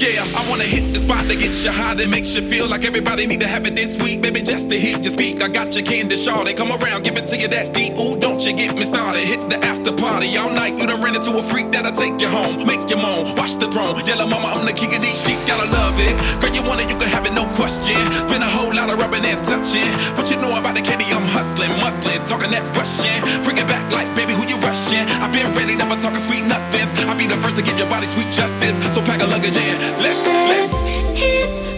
Yeah, I wanna hit the spot that gets you high, that makes you feel like everybody need to have it this week. Baby, just to hear you speak. I got your candy shawty. Come around, give it to you that deep. Ooh, don't you get me started. Hit the after party all night. You done ran into a freak that'll take you home. Make you moan, watch the throne. Yellow mama, I'm the king of these sheets, gotta love it. Girl, you want it, you can have it, no question. Been a whole lot of rubbing and touching. What you know about the candy, I'm hustling, muscling, talking that Russian. Bring it back like, baby, who you rushing? i been ready, never talking sweet nothings. I'll be the first to give your body sweet justice. So pack a luggage in, Let's, let's.